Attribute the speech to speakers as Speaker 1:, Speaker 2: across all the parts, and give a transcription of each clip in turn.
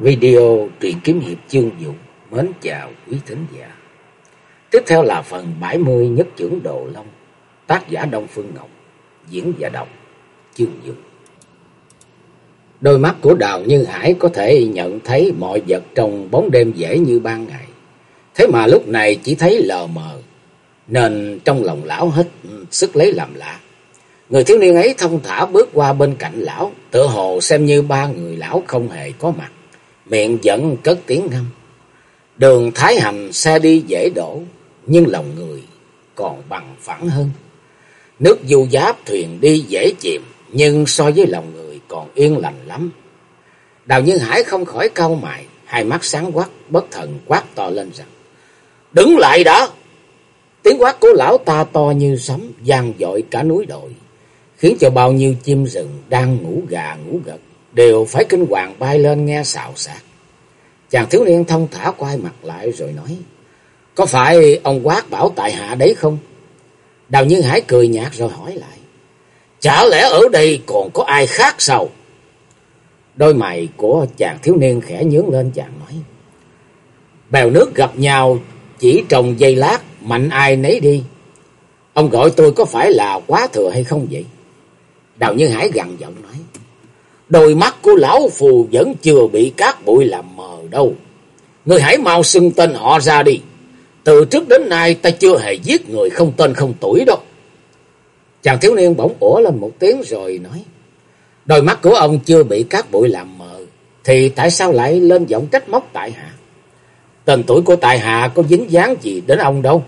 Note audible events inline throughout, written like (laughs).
Speaker 1: Video truyện kiếm hiệp chương dụng mến chào quý thính giả. Tiếp theo là phần 70 nhất trưởng Đồ Long, tác giả Đông Phương Ngọc, diễn giả đọc chương dụng. Đôi mắt của Đào Như Hải có thể nhận thấy mọi vật trong bóng đêm dễ như ban ngày. Thế mà lúc này chỉ thấy lờ mờ, nên trong lòng lão hết sức lấy làm lạ. Người thiếu niên ấy thông thả bước qua bên cạnh lão, tựa hồ xem như ba người lão không hề có mặt miệng vẫn cất tiếng ngâm. Đường Thái Hành xe đi dễ đổ, nhưng lòng người còn bằng phẳng hơn. Nước du giáp thuyền đi dễ chìm, nhưng so với lòng người còn yên lành lắm. Đào Nhân Hải không khỏi cau mày, hai mắt sáng quắc, bất thần quát to lên rằng. Đứng lại đó Tiếng quát của lão ta to như sấm, vang dội cả núi đồi, khiến cho bao nhiêu chim rừng đang ngủ gà ngủ gật đều phải kinh hoàng bay lên nghe xào xạc. Chàng thiếu niên thông thả quay mặt lại rồi nói, có phải ông quát bảo tại hạ đấy không? Đào như Hải cười nhạt rồi hỏi lại, chả lẽ ở đây còn có ai khác sao? Đôi mày của chàng thiếu niên khẽ nhướng lên chàng nói, bèo nước gặp nhau chỉ trong giây lát, mạnh ai nấy đi. Ông gọi tôi có phải là quá thừa hay không vậy? Đào như Hải gằn giọng nói, Đôi mắt của lão phù vẫn chưa bị cát bụi làm mờ đâu. Người hãy mau xưng tên họ ra đi. Từ trước đến nay ta chưa hề giết người không tên không tuổi đâu. Chàng thiếu niên bỗng ủa lên một tiếng rồi nói. Đôi mắt của ông chưa bị cát bụi làm mờ. Thì tại sao lại lên giọng trách móc tại hạ? Tên tuổi của tại hạ có dính dáng gì đến ông đâu.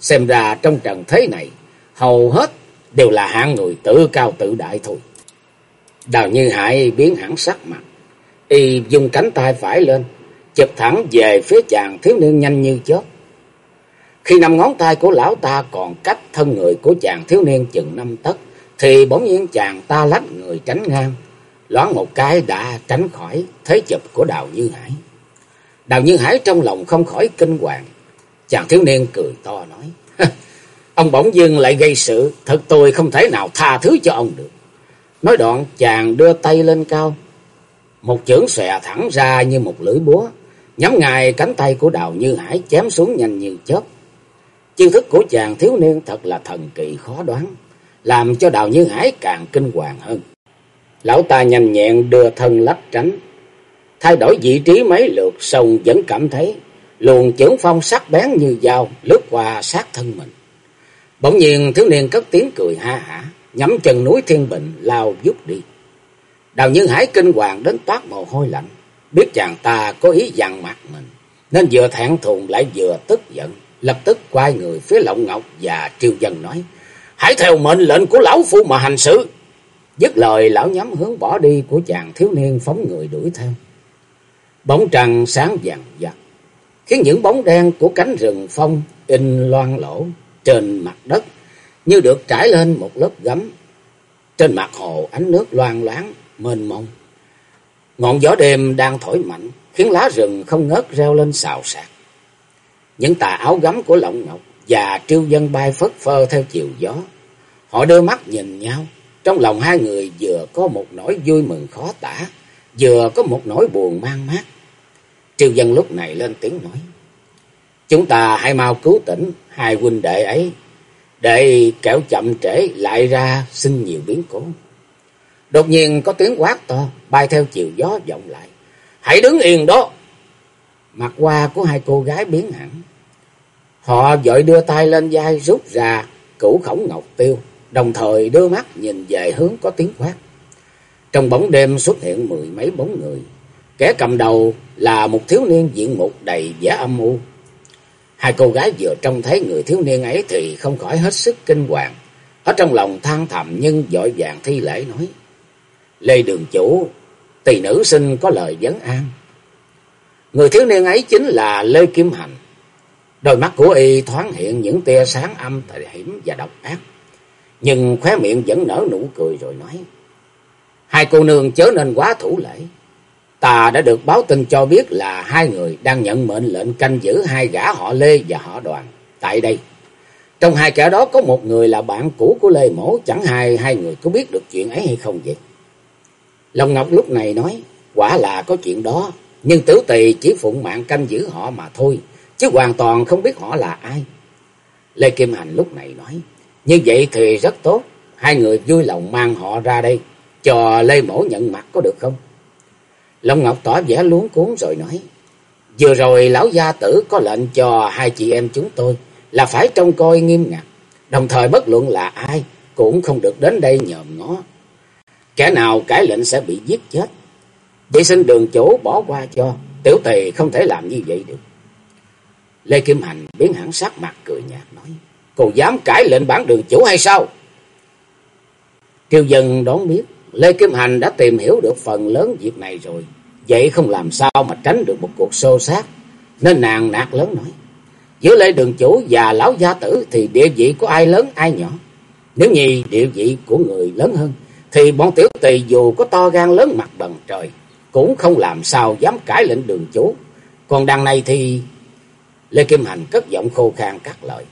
Speaker 1: Xem ra trong trần thế này, hầu hết đều là hạng người tự cao tự đại thôi. Đào Như Hải biến hẳn sắc mặt. Y dùng cánh tay phải lên, chụp thẳng về phía chàng thiếu niên nhanh như chớp. Khi năm ngón tay của lão ta còn cách thân người của chàng thiếu niên chừng năm tấc, thì bỗng nhiên chàng ta lách người tránh ngang, loáng một cái đã tránh khỏi thế chụp của Đào Như Hải. Đào Như Hải trong lòng không khỏi kinh hoàng. Chàng thiếu niên cười to nói, (laughs) ông bỗng dưng lại gây sự, thật tôi không thể nào tha thứ cho ông được. Nói đoạn, chàng đưa tay lên cao. Một chưởng xòe thẳng ra như một lưỡi búa. Nhắm ngài cánh tay của đào như hải chém xuống nhanh như chớp. Chiêu thức của chàng thiếu niên thật là thần kỳ khó đoán. Làm cho đào như hải càng kinh hoàng hơn. Lão ta nhanh nhẹn đưa thân lách tránh. Thay đổi vị trí mấy lượt sông vẫn cảm thấy luồng chưởng phong sắc bén như dao lướt qua sát thân mình. Bỗng nhiên, thiếu niên cất tiếng cười ha hả nhắm chân núi Thiên Bình lao vút đi. Đào Nhân Hải kinh hoàng đến toát mồ hôi lạnh, biết chàng ta có ý dằn mặt mình, nên vừa thẹn thùng lại vừa tức giận, lập tức quay người phía Lộng Ngọc và triều dân nói, hãy theo mệnh lệnh của lão phu mà hành sự. Dứt lời lão nhắm hướng bỏ đi của chàng thiếu niên phóng người đuổi theo. Bóng trăng sáng vàng vặt, khiến những bóng đen của cánh rừng phong in loan lỗ trên mặt đất như được trải lên một lớp gấm. Trên mặt hồ ánh nước loang loáng, mênh mông. Ngọn gió đêm đang thổi mạnh, khiến lá rừng không ngớt reo lên xào xạc. Những tà áo gấm của Lộng Ngọc và Triêu Dân bay phất phơ theo chiều gió. Họ đưa mắt nhìn nhau, trong lòng hai người vừa có một nỗi vui mừng khó tả, vừa có một nỗi buồn mang mát. Triêu Dân lúc này lên tiếng nói. Chúng ta hãy mau cứu tỉnh hai huynh đệ ấy để kẻo chậm trễ lại ra xin nhiều biến cố. Đột nhiên có tiếng quát to, bay theo chiều gió vọng lại. Hãy đứng yên đó! Mặt qua của hai cô gái biến hẳn. Họ vội đưa tay lên vai rút ra cửu khổng ngọc tiêu, đồng thời đưa mắt nhìn về hướng có tiếng quát. Trong bóng đêm xuất hiện mười mấy bóng người. Kẻ cầm đầu là một thiếu niên diện mục đầy vẻ âm u, Hai cô gái vừa trông thấy người thiếu niên ấy thì không khỏi hết sức kinh hoàng. Ở trong lòng than thầm nhưng dội vàng thi lễ nói. Lê Đường Chủ, tỷ nữ sinh có lời vấn an. Người thiếu niên ấy chính là Lê Kim Hành. Đôi mắt của y thoáng hiện những tia sáng âm thời hiểm và độc ác. Nhưng khóe miệng vẫn nở nụ cười rồi nói. Hai cô nương chớ nên quá thủ lễ. Ta đã được báo tin cho biết là hai người đang nhận mệnh lệnh canh giữ hai gã họ Lê và họ Đoàn tại đây. Trong hai kẻ đó có một người là bạn cũ của Lê Mổ, chẳng hay hai người có biết được chuyện ấy hay không vậy? Long Ngọc lúc này nói, quả là có chuyện đó, Nhưng Tử tỳ chỉ phụng mạng canh giữ họ mà thôi, chứ hoàn toàn không biết họ là ai. Lê Kim Hành lúc này nói, như vậy thì rất tốt, hai người vui lòng mang họ ra đây, cho Lê Mổ nhận mặt có được không? Long Ngọc tỏ vẻ luống cuốn rồi nói, vừa rồi lão gia tử có lệnh cho hai chị em chúng tôi là phải trông coi nghiêm ngặt, đồng thời bất luận là ai cũng không được đến đây nhòm ngó. Kẻ nào cãi lệnh sẽ bị giết chết. Vậy xin đường chủ bỏ qua cho, tiểu tỳ không thể làm như vậy được. Lê Kim Hành biến hẳn sắc mặt cười nhạt nói, cô dám cãi lệnh bản đường chủ hay sao? Triều dân đón biết, Lê Kim Hành đã tìm hiểu được phần lớn việc này rồi, vậy không làm sao mà tránh được một cuộc xô xát, nên nàng nạt lớn nói, giữa Lê Đường Chủ và Lão Gia Tử thì địa vị của ai lớn ai nhỏ. Nếu như địa vị của người lớn hơn, thì bọn tiểu tỳ dù có to gan lớn mặt bằng trời, cũng không làm sao dám cãi lệnh đường chủ. Còn đằng này thì... Lê Kim Hành cất giọng khô khan cắt lời.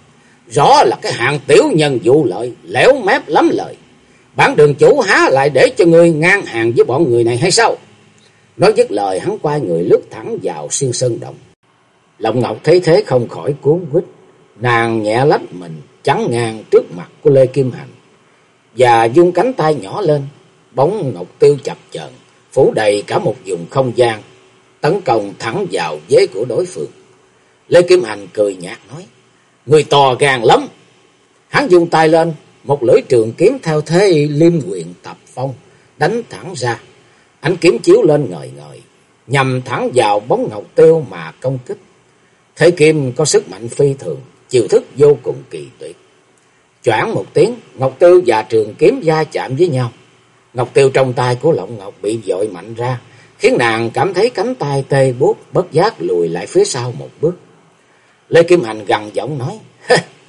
Speaker 1: Rõ là cái hạng tiểu nhân vụ lợi, lẻo mép lắm lời. Bản đường chủ há lại để cho ngươi ngang hàng với bọn người này hay sao? Nói dứt lời, hắn quay người lướt thẳng vào xuyên sơn động. Lòng Ngọc thấy thế không khỏi cuốn quýt. Nàng nhẹ lách mình, chắn ngang trước mặt của Lê Kim Hành. Và dung cánh tay nhỏ lên. Bóng Ngọc Tiêu chập chờn, phủ đầy cả một vùng không gian. Tấn công thẳng vào vế của đối phương. Lê Kim Hành cười nhạt nói. Người to gan lắm. Hắn dung tay lên. Một lưỡi trường kiếm theo thế liêm quyền tập phong. Đánh thẳng ra. Ánh kiếm chiếu lên ngời ngời. Nhằm thẳng vào bóng Ngọc Tiêu mà công kích. Thế kim có sức mạnh phi thường, chiều thức vô cùng kỳ tuyệt. Choảng một tiếng, Ngọc Tiêu và trường kiếm va chạm với nhau. Ngọc Tiêu trong tay của Lộng Ngọc bị dội mạnh ra, khiến nàng cảm thấy cánh tay tê buốt bất giác lùi lại phía sau một bước. Lê Kim Hành gằn giọng nói,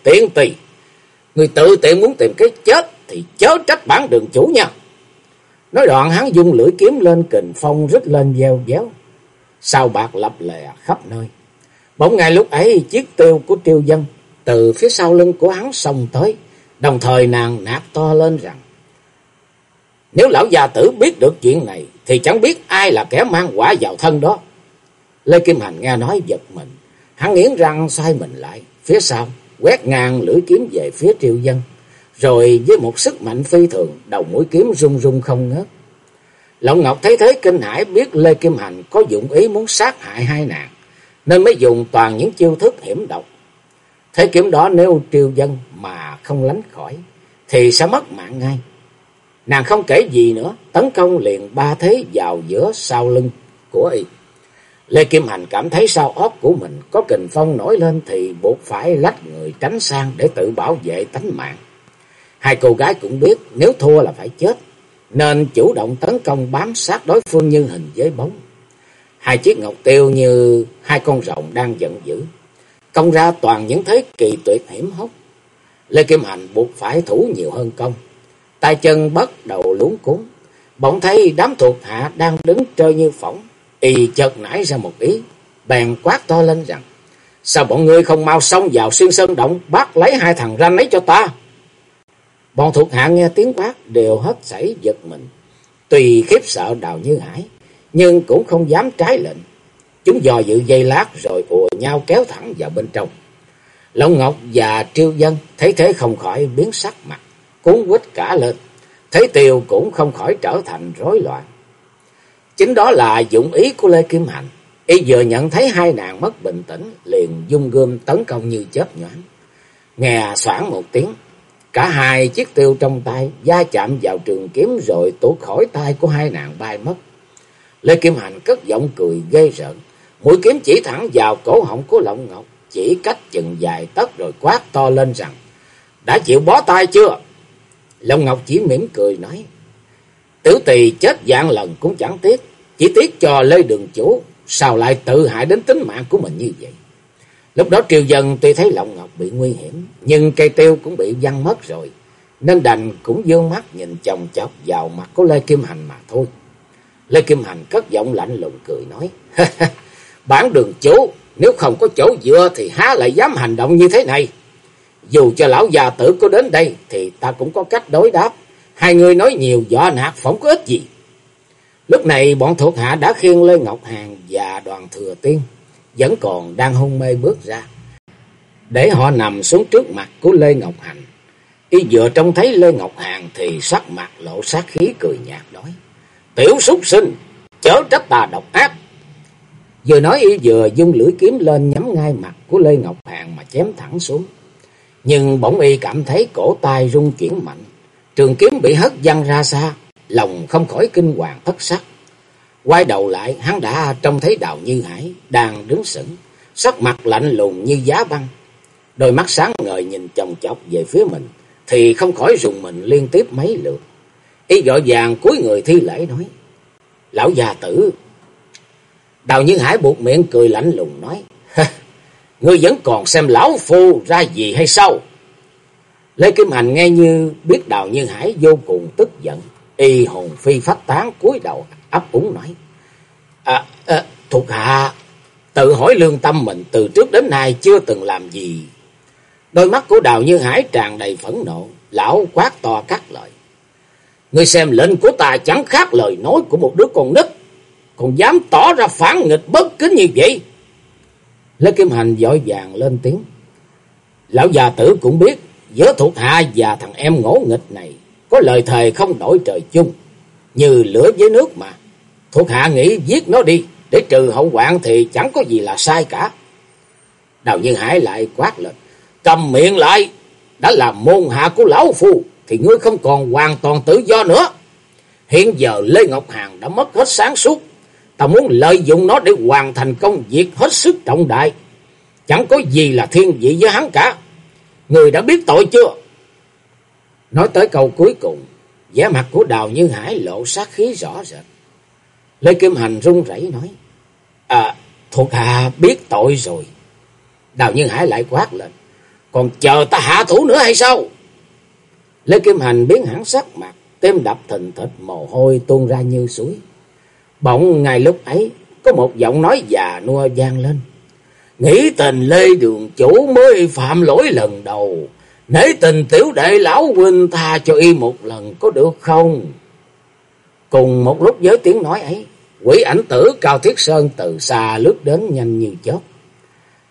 Speaker 1: tiếng tỳ, người tự tiện muốn tìm cái chết thì chớ trách bản đường chủ nha. Nói đoạn, hắn dung lưỡi kiếm lên, kình phong rít lên gieo déo. Sao bạc lập lè khắp nơi. Bỗng ngay lúc ấy, chiếc tiêu của triều dân từ phía sau lưng của hắn xông tới. Đồng thời nàng nạt to lên rằng. Nếu lão già tử biết được chuyện này, thì chẳng biết ai là kẻ mang quả vào thân đó. Lê Kim Hành nghe nói giật mình. Hắn nghiến răng xoay mình lại. Phía sau quét ngang lưỡi kiếm về phía triều dân. Rồi với một sức mạnh phi thường đầu mũi kiếm rung rung không ngớt. Lộng Ngọc thấy thế kinh hãi biết Lê Kim Hành có dụng ý muốn sát hại hai nàng nên mới dùng toàn những chiêu thức hiểm độc. Thế kiếm đó nếu triều dân mà không lánh khỏi, thì sẽ mất mạng ngay. Nàng không kể gì nữa, tấn công liền ba thế vào giữa sau lưng của y. Lê Kim Hành cảm thấy sau óc của mình có kình phong nổi lên thì buộc phải lách người tránh sang để tự bảo vệ tánh mạng. Hai cô gái cũng biết nếu thua là phải chết, nên chủ động tấn công bám sát đối phương như hình với bóng. Hai chiếc ngọc tiêu như hai con rồng đang giận dữ. Công ra toàn những thế kỳ tuyệt hiểm hóc. Lê Kim Hành buộc phải thủ nhiều hơn công. tay chân bắt đầu luống cuốn. Bỗng thấy đám thuộc hạ đang đứng trơ như phỏng. Y chợt nảy ra một ý. Bèn quát to lên rằng. Sao bọn ngươi không mau xông vào xuyên sơn động bắt lấy hai thằng ranh ấy cho ta. Bọn thuộc hạ nghe tiếng quát đều hết sảy giật mình. Tùy khiếp sợ đào như hải nhưng cũng không dám trái lệnh. Chúng dò dự dây lát rồi ùa nhau kéo thẳng vào bên trong. Long Ngọc và Triêu Dân thấy thế không khỏi biến sắc mặt, cuốn quýt cả lên. Thấy Tiều cũng không khỏi trở thành rối loạn. Chính đó là dụng ý của Lê Kim Hành. Y vừa nhận thấy hai nàng mất bình tĩnh, liền dung gươm tấn công như chớp nhoáng. Nghe soảng một tiếng, cả hai chiếc tiêu trong tay da chạm vào trường kiếm rồi tủ khỏi tay của hai nàng bay mất. Lê Kim Hành cất giọng cười ghê rợn. Mũi kiếm chỉ thẳng vào cổ họng của Lộng Ngọc. Chỉ cách chừng dài tấc rồi quát to lên rằng. Đã chịu bó tay chưa? Lộng Ngọc chỉ mỉm cười nói. Tiểu tỳ chết dạng lần cũng chẳng tiếc. Chỉ tiếc cho Lê Đường Chủ. Sao lại tự hại đến tính mạng của mình như vậy? Lúc đó Triều Dân tuy thấy Lộng Ngọc bị nguy hiểm. Nhưng cây tiêu cũng bị văng mất rồi. Nên đành cũng dương mắt nhìn chồng chọc vào mặt của Lê Kim Hành mà thôi. Lê Kim Hành cất giọng lạnh lùng cười nói. (laughs) Bản đường chủ, nếu không có chỗ dựa thì há lại dám hành động như thế này. Dù cho lão già tử có đến đây thì ta cũng có cách đối đáp. Hai người nói nhiều dọa nạt phỏng có ích gì. Lúc này bọn thuộc hạ đã khiêng Lê Ngọc Hàng và đoàn thừa tiên, vẫn còn đang hôn mê bước ra. Để họ nằm xuống trước mặt của Lê Ngọc Hành. Y vừa trông thấy Lê Ngọc Hàng thì sắc mặt lộ sát khí cười nhạt nói. Tiểu súc sinh, chớ trách ta độc ác. Vừa nói y vừa dung lưỡi kiếm lên nhắm ngay mặt của Lê Ngọc Hàng mà chém thẳng xuống. Nhưng bỗng y cảm thấy cổ tay rung chuyển mạnh. Trường kiếm bị hất văng ra xa, lòng không khỏi kinh hoàng thất sắc. Quay đầu lại, hắn đã trông thấy Đào Như Hải đang đứng sững, sắc mặt lạnh lùng như giá băng. Đôi mắt sáng ngời nhìn chồng chọc về phía mình, thì không khỏi rùng mình liên tiếp mấy lượt. ý vội vàng cúi người thi lễ nói, Lão già tử. Đào Như Hải buộc miệng cười lạnh lùng nói, Ngươi vẫn còn xem lão phu ra gì hay sao? Lê Kim Hành nghe như biết Đào Như Hải vô cùng tức giận, y hồn phi phách tán cúi đầu ấp úng nói. À, à, thuộc hạ tự hỏi lương tâm mình từ trước đến nay chưa từng làm gì. Đôi mắt của Đào Như Hải tràn đầy phẫn nộ, lão quát to cắt lời. Ngươi xem lệnh của ta chẳng khác lời nói của một đứa con nít, còn dám tỏ ra phản nghịch bất kính như vậy. Lê Kim Hành vội vàng lên tiếng. Lão già tử cũng biết, giữa thuộc hạ và thằng em ngỗ nghịch này, có lời thề không đổi trời chung, như lửa với nước mà. Thuộc hạ nghĩ giết nó đi, để trừ hậu hoạn thì chẳng có gì là sai cả. Đào Nhân Hải lại quát lên, cầm miệng lại, đã là môn hạ của lão phu, thì ngươi không còn hoàn toàn tự do nữa. Hiện giờ Lê Ngọc hàng đã mất hết sáng suốt, ta muốn lợi dụng nó để hoàn thành công việc hết sức trọng đại. Chẳng có gì là thiên vị với hắn cả. Người đã biết tội chưa? Nói tới câu cuối cùng, vẻ mặt của Đào Như Hải lộ sát khí rõ rệt. Lê Kim Hành run rẩy nói, À, thuộc hạ biết tội rồi. Đào Như Hải lại quát lên, còn chờ ta hạ thủ nữa hay sao? Lê Kim Hành biến hẳn sắc mặt, tim đập thình thịch mồ hôi tuôn ra như suối. Bỗng ngay lúc ấy, có một giọng nói già nua vang lên. Nghĩ tình Lê Đường Chủ mới phạm lỗi lần đầu, nể tình tiểu đệ lão huynh tha cho y một lần có được không? Cùng một lúc với tiếng nói ấy, quỷ ảnh tử Cao Thiết Sơn từ xa lướt đến nhanh như chớp.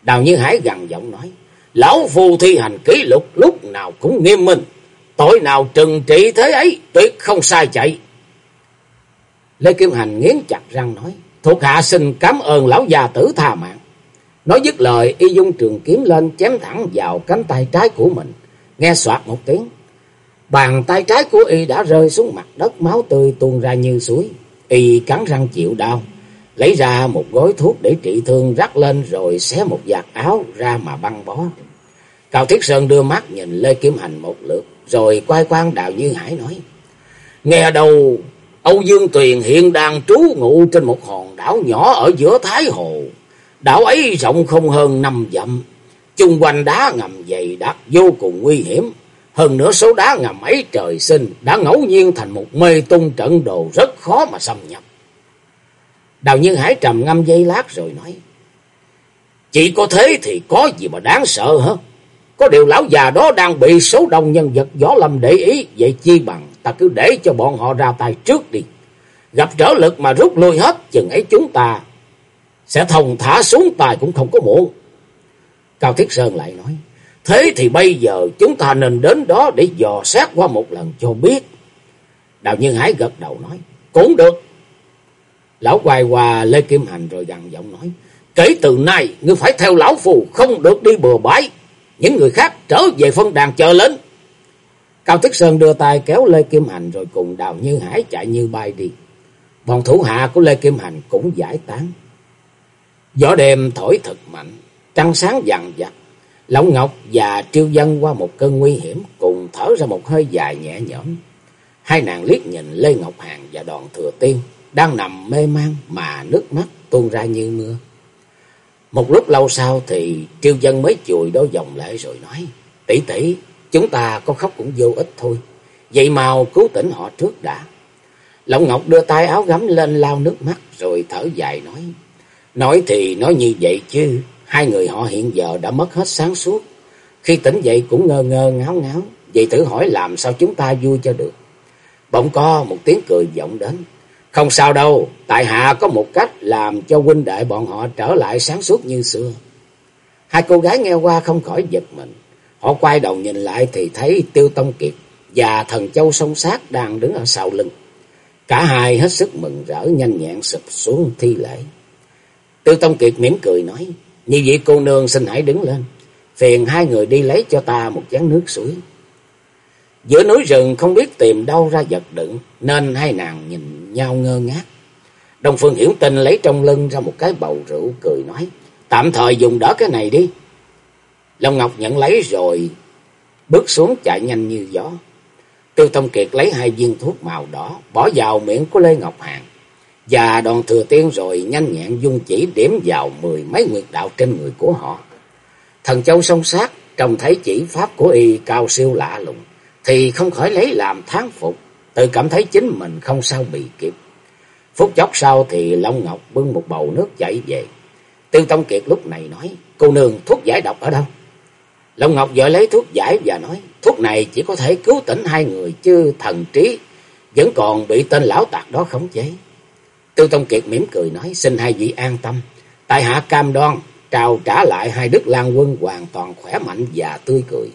Speaker 1: Đào Như Hải gằn giọng nói, lão phu thi hành kỷ lục lúc nào cũng nghiêm minh, tội nào trừng trị thế ấy, tuyệt không sai chạy. Lê Kim Hành nghiến chặt răng nói, thuộc hạ xin cảm ơn lão già tử tha mạng. Nói dứt lời, y dung trường kiếm lên chém thẳng vào cánh tay trái của mình. Nghe soạt một tiếng, bàn tay trái của y đã rơi xuống mặt đất máu tươi tuôn ra như suối. Y cắn răng chịu đau, lấy ra một gói thuốc để trị thương rắc lên rồi xé một vạt áo ra mà băng bó. Cao Thiết Sơn đưa mắt nhìn Lê Kim Hành một lượt, rồi quay quan Đào Như Hải nói. Nghe đầu, Âu Dương Tuyền hiện đang trú ngụ trên một hòn đảo nhỏ ở giữa Thái Hồ. Đảo ấy rộng không hơn năm dặm, chung quanh đá ngầm dày đặc vô cùng nguy hiểm. Hơn nữa số đá ngầm ấy trời sinh đã ngẫu nhiên thành một mê tung trận đồ rất khó mà xâm nhập. Đào Nhân Hải trầm ngâm giây lát rồi nói. Chỉ có thế thì có gì mà đáng sợ hả? Có điều lão già đó đang bị số đông nhân vật gió lâm để ý. Vậy chi bằng ta cứ để cho bọn họ ra tay trước đi. Gặp trở lực mà rút lui hết. Chừng ấy chúng ta sẽ thông thả xuống tài cũng không có muộn. Cao Thiết Sơn lại nói. Thế thì bây giờ chúng ta nên đến đó để dò xét qua một lần cho biết. Đào Nhân Hải gật đầu nói. Cũng được. Lão quay qua Lê Kim Hành rồi gằn giọng nói. Kể từ nay, ngươi phải theo lão phù, không được đi bừa bãi. Những người khác trở về phân đàn chờ lên. Cao thiết Sơn đưa tay kéo Lê Kim Hành rồi cùng Đào Như Hải chạy như bay đi. Bọn thủ hạ của Lê Kim Hành cũng giải tán. Gió đêm thổi thật mạnh, trăng sáng dằn dặt. lão Ngọc và Triêu Dân qua một cơn nguy hiểm cùng thở ra một hơi dài nhẹ nhõm. Hai nàng liếc nhìn Lê Ngọc hàn và đoàn thừa tiên đang nằm mê man mà nước mắt tuôn ra như mưa. Một lúc lâu sau thì Triêu Dân mới chùi đôi dòng lệ rồi nói, tỷ tỷ, chúng ta có khóc cũng vô ích thôi, vậy mau cứu tỉnh họ trước đã. lão Ngọc đưa tay áo gấm lên lau nước mắt rồi thở dài nói, nói thì nói như vậy chứ, hai người họ hiện giờ đã mất hết sáng suốt, khi tỉnh dậy cũng ngơ ngơ ngáo ngáo, vậy thử hỏi làm sao chúng ta vui cho được. Bỗng có một tiếng cười vọng đến, Không sao đâu, tại hạ có một cách làm cho huynh đệ bọn họ trở lại sáng suốt như xưa. Hai cô gái nghe qua không khỏi giật mình. Họ quay đầu nhìn lại thì thấy Tiêu Tông Kiệt và thần châu song sát đang đứng ở sau lưng. Cả hai hết sức mừng rỡ nhanh nhẹn sụp xuống thi lễ. Tiêu Tông Kiệt mỉm cười nói, như vậy cô nương xin hãy đứng lên, phiền hai người đi lấy cho ta một chén nước suối. Giữa núi rừng không biết tìm đâu ra vật đựng, nên hai nàng nhìn nhau ngơ ngác. Đông Phương Hiểu Tinh lấy trong lưng ra một cái bầu rượu cười nói, tạm thời dùng đỡ cái này đi. Long Ngọc nhận lấy rồi, bước xuống chạy nhanh như gió. Tiêu Tông Kiệt lấy hai viên thuốc màu đỏ, bỏ vào miệng của Lê Ngọc Hàng. Và đoàn thừa tiên rồi nhanh nhẹn dung chỉ điểm vào mười mấy nguyệt đạo trên người của họ. Thần châu song sát, trông thấy chỉ pháp của y cao siêu lạ lùng, thì không khỏi lấy làm thán phục, tự cảm thấy chính mình không sao bị kịp. Phút chốc sau thì Long Ngọc bưng một bầu nước chảy về. Tiêu Tông Kiệt lúc này nói, cô nương thuốc giải độc ở đâu? Long Ngọc vội lấy thuốc giải và nói, thuốc này chỉ có thể cứu tỉnh hai người chứ thần trí vẫn còn bị tên lão tạc đó khống chế. Tiêu Tông Kiệt mỉm cười nói, xin hai vị an tâm, tại hạ cam đoan trao trả lại hai đức lan quân hoàn toàn khỏe mạnh và tươi cười.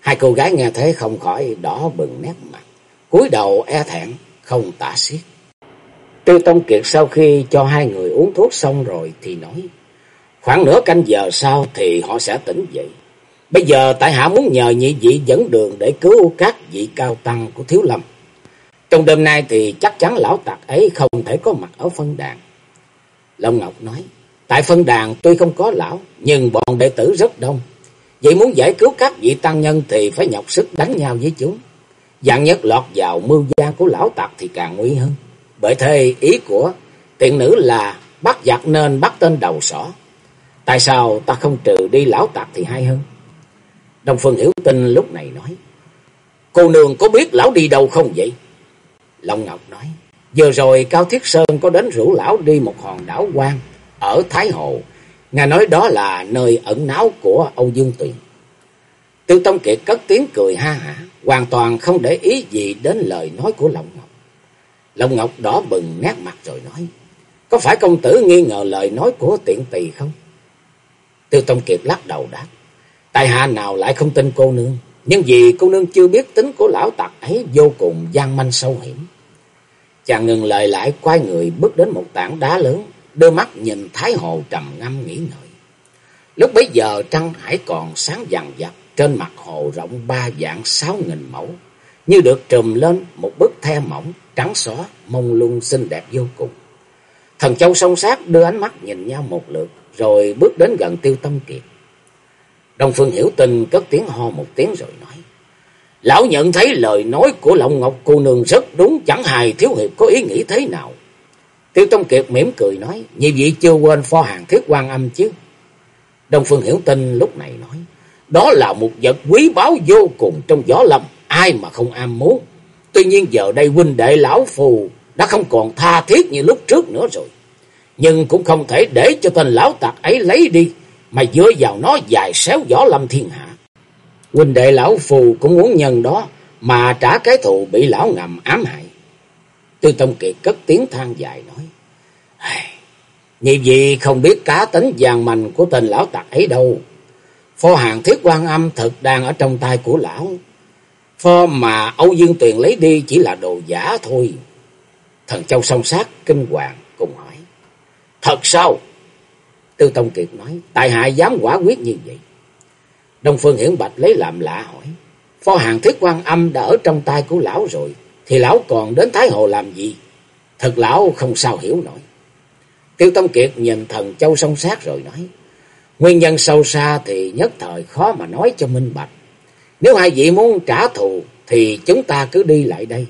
Speaker 1: Hai cô gái nghe thế không khỏi đỏ bừng nét mặt, cúi đầu e thẹn, không tả xiết. Tiêu Tông Kiệt sau khi cho hai người uống thuốc xong rồi thì nói, khoảng nửa canh giờ sau thì họ sẽ tỉnh dậy. Bây giờ tại hạ muốn nhờ nhị vị dẫn đường để cứu các vị cao tăng của Thiếu Lâm. Trong đêm nay thì chắc chắn lão tặc ấy không thể có mặt ở phân đàn. Long Ngọc nói, tại phân đàn tuy không có lão, nhưng bọn đệ tử rất đông. Vậy muốn giải cứu các vị tăng nhân thì phải nhọc sức đánh nhau với chúng. Dạng nhất lọt vào mưu gia của lão tặc thì càng nguy hơn. Bởi thế ý của tiện nữ là bắt giặc nên bắt tên đầu sỏ. Tại sao ta không trừ đi lão tặc thì hay hơn? Đông Phương Hiểu Tinh lúc này nói. Cô nương có biết lão đi đâu không vậy? Long Ngọc nói. Vừa rồi Cao Thiết Sơn có đến rủ lão đi một hòn đảo quan ở Thái Hồ. Nghe nói đó là nơi ẩn náu của Âu Dương Tuyền. Tiêu Tông Kiệt cất tiếng cười ha hả, hoàn toàn không để ý gì đến lời nói của Long Ngọc. Long Ngọc đỏ bừng nét mặt rồi nói, có phải công tử nghi ngờ lời nói của tiện tỳ không? Tiêu Tông Kiệt lắc đầu đáp, tại hạ nào lại không tin cô nương, nhưng vì cô nương chưa biết tính của lão tặc ấy vô cùng gian manh sâu hiểm. Chàng ngừng lời lại quay người bước đến một tảng đá lớn, đưa mắt nhìn Thái Hồ trầm ngâm nghĩ ngợi. Lúc bấy giờ trăng hải còn sáng vàng vặt, trên mặt hồ rộng ba dạng sáu nghìn mẫu, như được trùm lên một bức the mỏng, trắng xóa, mông lung xinh đẹp vô cùng. Thần Châu song sát đưa ánh mắt nhìn nhau một lượt, rồi bước đến gần Tiêu Tâm Kiệt. Đông Phương Hiểu Tình cất tiếng ho một tiếng rồi nói. Lão nhận thấy lời nói của Lộng Ngọc cô nương rất đúng, chẳng hài thiếu hiệp có ý nghĩ thế nào. Tiêu Tông Kiệt mỉm cười nói, nhị vị chưa quên pho hàng thiết quan âm chứ. Đông Phương Hiểu Tinh lúc này nói, đó là một vật quý báu vô cùng trong gió lâm, ai mà không am muốn. Tuy nhiên giờ đây huynh đệ lão phù đã không còn tha thiết như lúc trước nữa rồi. Nhưng cũng không thể để cho tên lão tặc ấy lấy đi, mà dựa vào nó dài xéo gió lâm thiên hạ. Huynh đệ lão phù cũng muốn nhân đó, mà trả cái thù bị lão ngầm ám hại. Tư Tông Kiệt cất tiếng than dài nói. Nhị vị không biết cá tính vàng mành của tên lão tặc ấy đâu. Pho hàng thiết quan âm thực đang ở trong tay của lão. Pho mà Âu Dương Tuyền lấy đi chỉ là đồ giả thôi. Thần Châu song sát kinh hoàng cùng hỏi. Thật sao? Tư Tông Kiệt nói. Tại hạ dám quả quyết như vậy. Đông Phương Hiển Bạch lấy làm lạ hỏi. phó hàng thiết quan âm đã ở trong tay của lão rồi. Thì lão còn đến Thái Hồ làm gì? Thật lão không sao hiểu nổi. Tiêu Tông Kiệt nhìn thần châu song sát rồi nói. Nguyên nhân sâu xa thì nhất thời khó mà nói cho minh bạch. Nếu hai vị muốn trả thù thì chúng ta cứ đi lại đây.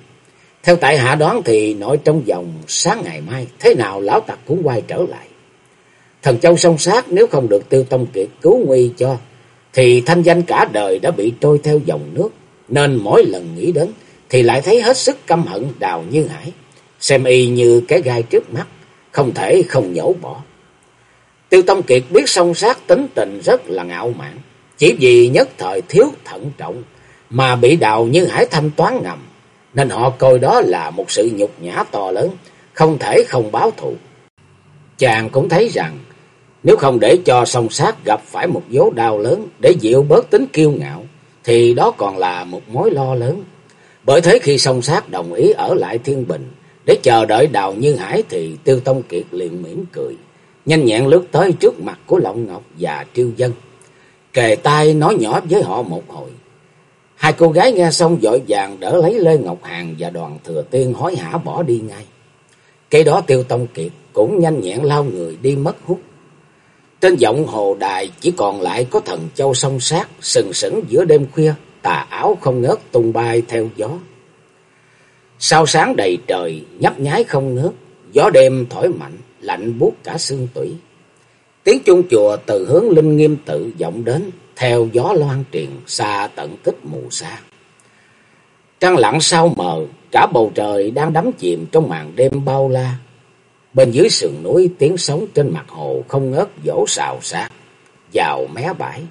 Speaker 1: Theo tại hạ đoán thì nội trong vòng sáng ngày mai, thế nào lão tặc cũng quay trở lại. Thần châu song sát nếu không được Tiêu Tông Kiệt cứu nguy cho thì thanh danh cả đời đã bị trôi theo dòng nước. Nên mỗi lần nghĩ đến thì lại thấy hết sức căm hận đào như hải. Xem y như cái gai trước mắt, không thể không nhổ bỏ. Tiêu Tông Kiệt biết song sát tính tình rất là ngạo mạn, chỉ vì nhất thời thiếu thận trọng mà bị đào như hải thanh toán ngầm. nên họ coi đó là một sự nhục nhã to lớn, không thể không báo thù. Chàng cũng thấy rằng nếu không để cho song sát gặp phải một dấu đau lớn để dịu bớt tính kiêu ngạo, thì đó còn là một mối lo lớn. Bởi thế khi song sát đồng ý ở lại Thiên Bình để chờ đợi Đào Như Hải thì Tiêu Tông Kiệt liền mỉm cười, nhanh nhẹn lướt tới trước mặt của Lộng Ngọc và Triêu Dân. Kề tay nói nhỏ với họ một hồi. Hai cô gái nghe xong vội vàng đỡ lấy Lê Ngọc Hàng và đoàn thừa tiên hối hả bỏ đi ngay. Cái đó Tiêu Tông Kiệt cũng nhanh nhẹn lao người đi mất hút. Trên giọng hồ đài chỉ còn lại có thần châu song sát sừng sững giữa đêm khuya, tà áo không ngớt tung bay theo gió. Sao sáng đầy trời, nhấp nháy không ngớt, gió đêm thổi mạnh, lạnh buốt cả xương tủy. Tiếng chuông chùa từ hướng linh nghiêm tự vọng đến, theo gió loan truyền xa tận tích mù xa. Trăng lặng sao mờ, cả bầu trời đang đắm chìm trong màn đêm bao la. Bên dưới sườn núi tiếng sóng trên mặt hồ không ngớt dỗ xào xạc, vào mé bãi,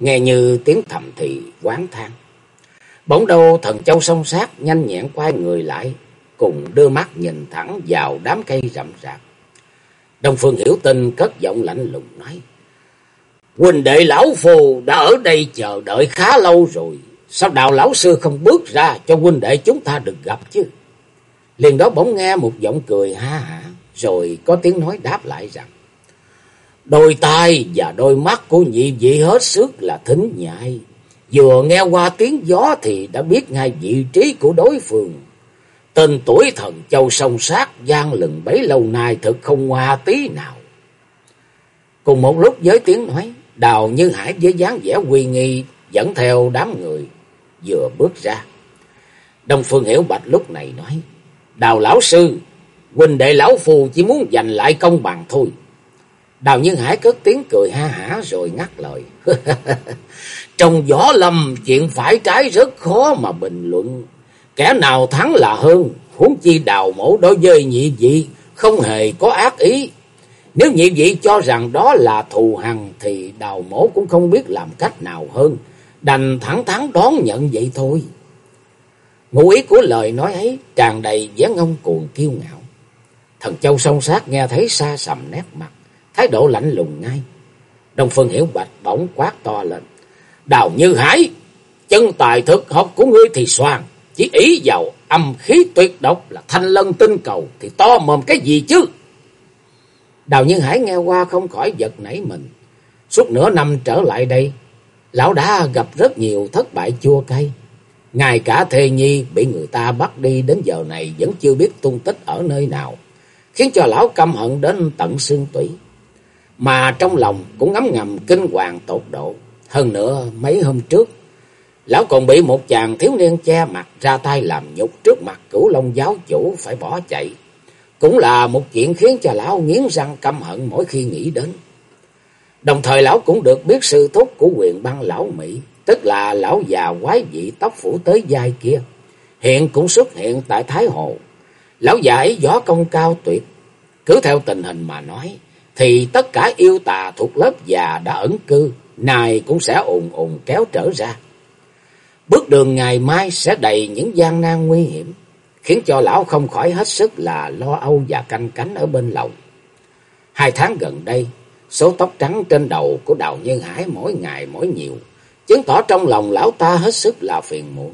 Speaker 1: nghe như tiếng thầm thì quán than. Bỗng đâu thần châu song sát nhanh nhẹn quay người lại, cùng đưa mắt nhìn thẳng vào đám cây rậm rạp. Đông Phương Hiểu Tinh cất giọng lạnh lùng nói. Huynh đệ lão phù đã ở đây chờ đợi khá lâu rồi. Sao đạo lão sư không bước ra cho huynh đệ chúng ta được gặp chứ? Liền đó bỗng nghe một giọng cười ha hả. Rồi có tiếng nói đáp lại rằng. Đôi tai và đôi mắt của nhị vị hết sức là thính nhạy Vừa nghe qua tiếng gió thì đã biết ngay vị trí của đối phương. Tên tuổi thần châu sông sát gian lừng bấy lâu nay thực không hoa tí nào. Cùng một lúc với tiếng nói, đào như hải với dáng vẻ uy nghi dẫn theo đám người vừa bước ra. Đông Phương Hiểu Bạch lúc này nói, Đào lão sư, huynh đệ lão phù chỉ muốn giành lại công bằng thôi. Đào Nhân Hải cất tiếng cười ha hả rồi ngắt lời. (laughs) Trong gió lâm chuyện phải trái rất khó mà bình luận. Kẻ nào thắng là hơn, huống chi đào mổ đối với nhị vị không hề có ác ý. Nếu nhị vị cho rằng đó là thù hằn thì đào mổ cũng không biết làm cách nào hơn. Đành thẳng thắn đón nhận vậy thôi. Ngụ ý của lời nói ấy tràn đầy vẻ ngông cuồng kiêu ngạo. Thần châu song sát nghe thấy xa sầm nét mặt, thái độ lạnh lùng ngay. Đông Phương Hiểu Bạch bỗng quát to lên. Đào Như Hải, chân tài thực học của ngươi thì soàn, chỉ ý vào âm khí tuyệt độc là thanh lân tinh cầu thì to mồm cái gì chứ? Đào Như Hải nghe qua không khỏi giật nảy mình. Suốt nửa năm trở lại đây, lão đã gặp rất nhiều thất bại chua cay. Ngay cả Thê Nhi bị người ta bắt đi đến giờ này vẫn chưa biết tung tích ở nơi nào, khiến cho lão căm hận đến tận xương tủy. Mà trong lòng cũng ngấm ngầm kinh hoàng tột độ. Hơn nữa mấy hôm trước, lão còn bị một chàng thiếu niên che mặt ra tay làm nhục trước mặt cửu long giáo chủ phải bỏ chạy. Cũng là một chuyện khiến cho lão nghiến răng căm hận mỗi khi nghĩ đến. Đồng thời lão cũng được biết sư thúc của quyền băng lão Mỹ, tức là lão già quái dị tóc phủ tới vai kia. Hiện cũng xuất hiện tại Thái Hồ. Lão già ấy gió công cao tuyệt. Cứ theo tình hình mà nói, thì tất cả yêu tà thuộc lớp già đã ẩn cư, nay cũng sẽ ùn ùn kéo trở ra. Bước đường ngày mai sẽ đầy những gian nan nguy hiểm, khiến cho lão không khỏi hết sức là lo âu và canh cánh ở bên lòng. Hai tháng gần đây, số tóc trắng trên đầu của Đào Nhân Hải mỗi ngày mỗi nhiều, chứng tỏ trong lòng lão ta hết sức là phiền muộn.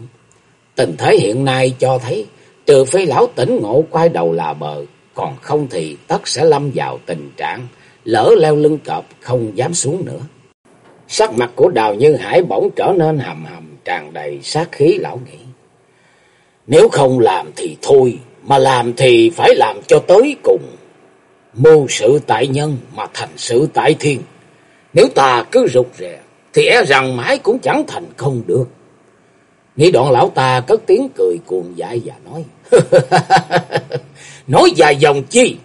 Speaker 1: Tình thế hiện nay cho thấy, trừ phi lão tỉnh ngộ quay đầu là bờ, còn không thì tất sẽ lâm vào tình trạng lỡ leo lưng cọp không dám xuống nữa. Sắc mặt của Đào Như Hải bỗng trở nên hầm hầm tràn đầy sát khí lão nghĩ. Nếu không làm thì thôi, mà làm thì phải làm cho tới cùng. Mưu sự tại nhân mà thành sự tại thiên. Nếu ta cứ rụt rè, thì e rằng mãi cũng chẳng thành không được. Nghĩ đoạn lão ta cất tiếng cười cuồng dại và nói. (laughs) nói dài dòng chi,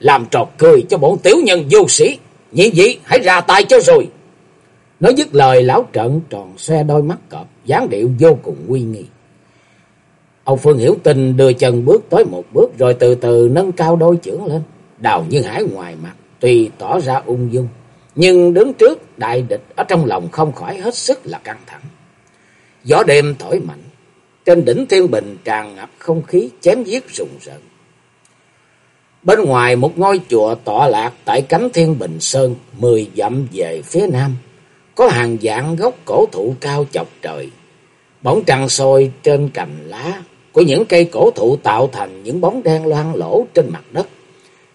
Speaker 1: làm trò cười cho bọn tiểu nhân vô sĩ. Nhị vị hãy ra tay cho rồi. Nói dứt lời lão trận tròn xe đôi mắt cọp, dáng điệu vô cùng uy nghi. Ông Phương Hiểu Tình đưa chân bước tới một bước rồi từ từ nâng cao đôi chưởng lên. Đào Như Hải ngoài mặt tuy tỏ ra ung dung, nhưng đứng trước đại địch ở trong lòng không khỏi hết sức là căng thẳng. Gió đêm thổi mạnh, trên đỉnh thiên bình tràn ngập không khí chém giết rùng rợn. Bên ngoài một ngôi chùa tọa lạc tại cánh thiên bình sơn, mười dặm về phía nam, có hàng dạng gốc cổ thụ cao chọc trời. Bóng trăng sôi trên cành lá của những cây cổ thụ tạo thành những bóng đen loang lỗ trên mặt đất.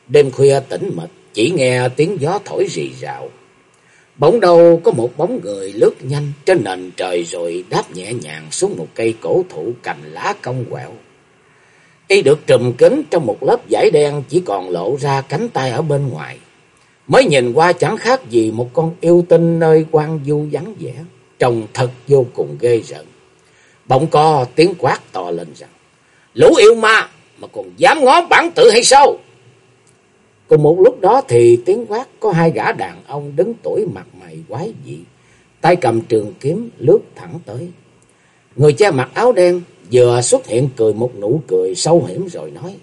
Speaker 1: Đêm khuya tĩnh mịch, chỉ nghe tiếng gió thổi rì rào. Bỗng đâu có một bóng người lướt nhanh trên nền trời rồi đáp nhẹ nhàng xuống một cây cổ thụ cành lá cong quẹo. Y được trùm kín trong một lớp vải đen chỉ còn lộ ra cánh tay ở bên ngoài. Mới nhìn qua chẳng khác gì một con yêu tinh nơi quan du vắng vẻ, trông thật vô cùng ghê rợn. Bỗng co tiếng quát to lên rằng, lũ yêu ma mà còn dám ngó bản tự hay sao? Cùng một lúc đó thì tiếng quát có hai gã đàn ông đứng tuổi mặt mày quái dị, tay cầm trường kiếm lướt thẳng tới. Người che mặc áo đen vừa xuất hiện cười một nụ cười sâu hiểm rồi nói.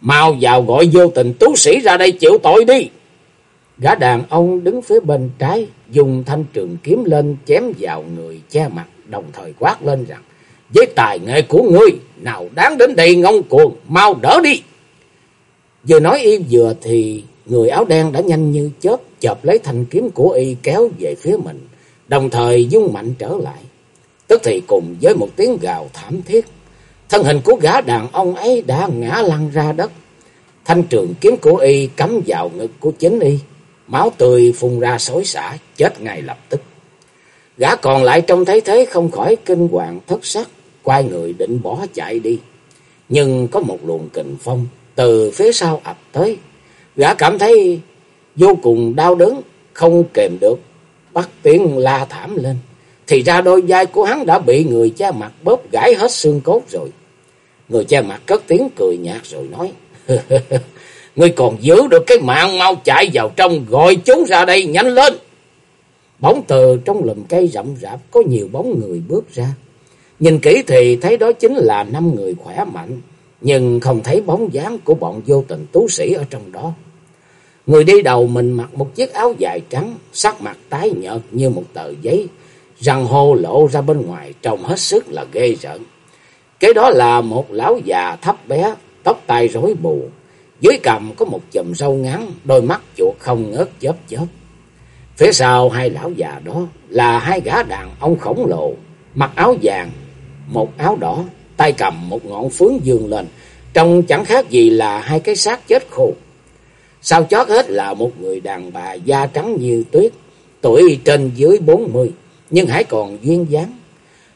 Speaker 1: Mau vào gọi vô tình tú sĩ ra đây chịu tội đi. Gã đàn ông đứng phía bên trái, dùng thanh trường kiếm lên chém vào người che mặt, đồng thời quát lên rằng, với tài nghệ của ngươi, nào đáng đến đây ngông cuồng, mau đỡ đi. Vừa nói y vừa thì người áo đen đã nhanh như chớp chộp lấy thanh kiếm của y kéo về phía mình, đồng thời dung mạnh trở lại. Tức thì cùng với một tiếng gào thảm thiết, thân hình của gã đàn ông ấy đã ngã lăn ra đất. Thanh trường kiếm của y cắm vào ngực của chính y, máu tươi phun ra xối xả, chết ngay lập tức. Gã còn lại trông thấy thế không khỏi kinh hoàng thất sắc, quay người định bỏ chạy đi. Nhưng có một luồng kình phong từ phía sau ập tới. Gã cảm thấy vô cùng đau đớn, không kềm được, bắt tiếng la thảm lên. Thì ra đôi vai của hắn đã bị người che mặt bóp gãy hết xương cốt rồi. Người che mặt cất tiếng cười nhạt rồi nói. (laughs) Ngươi còn giữ được cái mạng mau chạy vào trong gọi chúng ra đây nhanh lên. Bóng từ trong lùm cây rậm rạp có nhiều bóng người bước ra. Nhìn kỹ thì thấy đó chính là năm người khỏe mạnh, nhưng không thấy bóng dáng của bọn vô tình tú sĩ ở trong đó. Người đi đầu mình mặc một chiếc áo dài trắng, sắc mặt tái nhợt như một tờ giấy, răng hô lộ ra bên ngoài trông hết sức là ghê rợn. Cái đó là một lão già thấp bé, tóc tai rối bù, dưới cằm có một chùm râu ngắn, đôi mắt chuột không ngớt chớp chớp. Phía sau hai lão già đó là hai gã đàn ông khổng lồ, mặc áo vàng, một áo đỏ, tay cầm một ngọn phướng dương lên, trông chẳng khác gì là hai cái xác chết khô. Sau chót hết là một người đàn bà da trắng như tuyết, tuổi trên dưới bốn mươi, nhưng hãy còn duyên dáng.